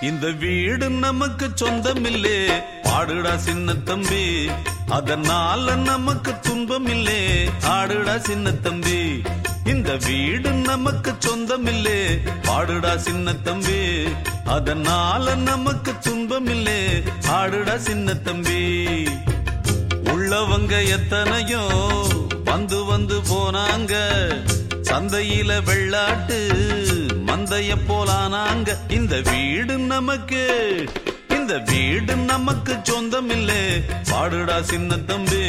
இந்த வீடு நமக்கு சொந்தமில்லே. பாடுடா சின்ன தம்பி அதனால நமக்கு துன்பமில்லே. ஆடுடா சின்ன தம்பி இந்த வீடு நமக்கு சொந்தமில்லே. பாடுடா சின்ன தம்பி அதனால நமக்கு துன்பமில்லே. ஆடுடா சின்ன தம்பி. உள்ளவங்க எத்தனையோ வந்து வந்து போனாங்க. சந்தையில வெள்ளாட்டு மந்தைய போலானாங்க இந்த வீடு நமக்கு இந்த வீடு நமக்கு சொந்தம் இல்லே பாடுடா சின்ன தம்பி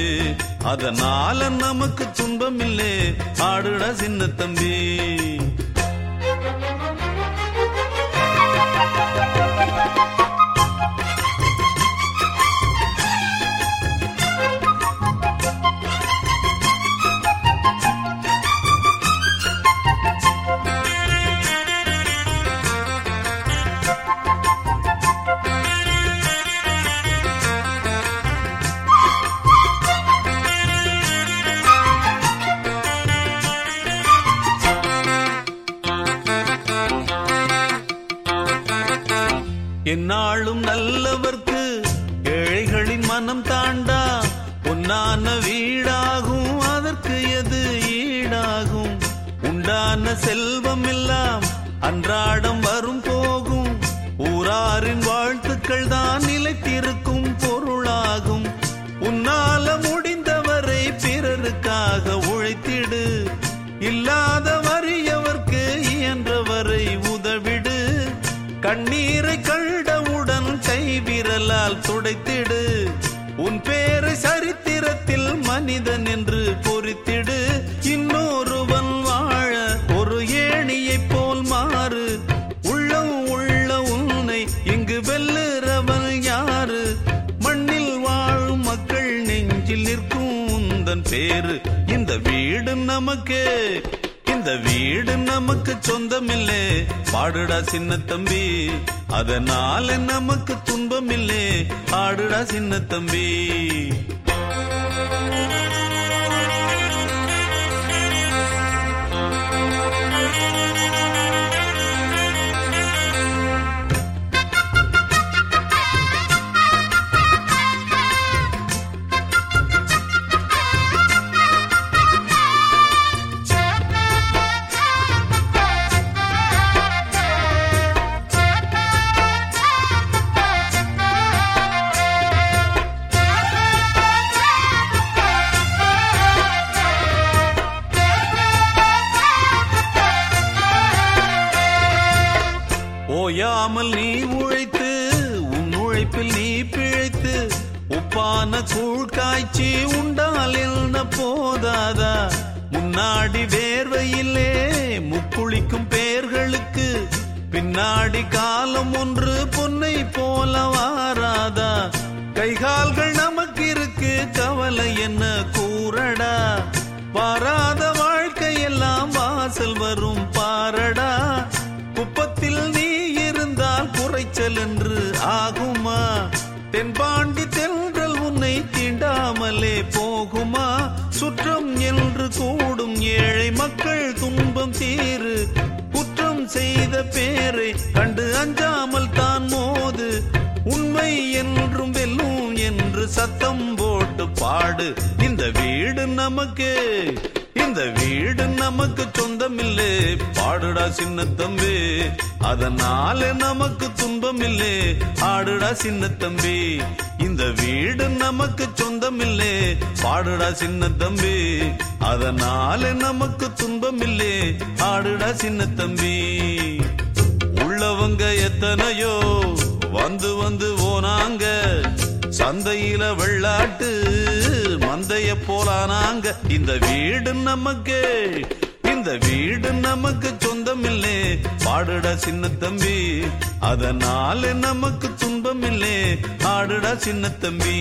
அதனால நமக்கு துன்பம் இல்லே பாடுடா சின்ன தம்பி. என்னாலும் நல்லவர்க்கு ஏழைகளின் மனம் தாண்டா. பொன்னான வீடாகும் அதற்கு எது ஈடாகும்? உண்டான செல்வம் எல்லாம் அன்றாடம் வரும் போகும். ஊராரின் வாழ்த்துக்கள் தான் நிலைத்திருக்கும். கண்ணீரை கண்டவுடன் கைவிரலால் துடைத்திடு. உன் பேரை சரித்திரத்தில் மனிதன் என்று பொறித்திடு. இன்னொருவன் வாழ ஒரு ஏணியைப் போல் மாறு. உள்ளம் உள்ள உன்னை இங்கு வெல்லுறவன் யாரு? மண்ணில் வாழும் மக்கள் நெஞ்சில் நிற்கும் உந்தன் பேரு இந்த வீடு நமக்கு இந்த வீடு நமக்கு சொந்தமில்லே. பாடுடா சின்ன தம்பி அதனால நமக்கு துன்பமில்லே. ஆடுடா சின்ன தம்பி. ஓயாமல் நீ உழைத்து உன் உழைப்பில் நீ பிழைத்து உப்பான கூழ் காய்ச்சி உண்டால் என்ன போதாதா? முன்னாடி வேர்வையிலே முக்குளிக்கும் பேர்களுக்கு பின்னாடி காலம் ஒன்று பொன்னை போல வாராதா? கைகால்கள் நமக்கு இருக்கு கவலை என்ன கூறடா? பாரா தென்பாண்டி தென்றல் உன்னை தீண்டாமலே போகுமா? சுற்றம் என்று கூடும் ஏழை மக்கள் துன்பம் தீரு. குற்றம் செய்த பேரை கண்டு அஞ்சாமல் தான் மோது. உண்மை என்றும் வெல்லும் என்று சத்தம் போட்டு பாடு. இந்த வீடு நமக்கு இந்த வீடு நமக்கு சொந்தமில்லே. பாடுடா சின்ன தம்பி. அதனால நமக்கு துன்பமில்லே. ஆடுடா சின்ன தம்பி. இந்த வீடு நமக்கு சொந்தமில்லே. பாடுடா சின்ன தம்பி. அதனால நமக்கு துன்பமில்லே. ஆடுடா சின்ன தம்பி. உள்ளவங்க எத்தனையோ வந்து வந்து போனாங்க சந்தையில வெள்ளாட்டு மந்தைய போலானாங்க இந்த வீடு நமக்கு இந்த வீடு நமக்கு சொந்தம் இல்லை பாடுடா சின்ன தம்பி அதனால நமக்கு துன்பமில்லே. ஆடுடா சின்ன தம்பி.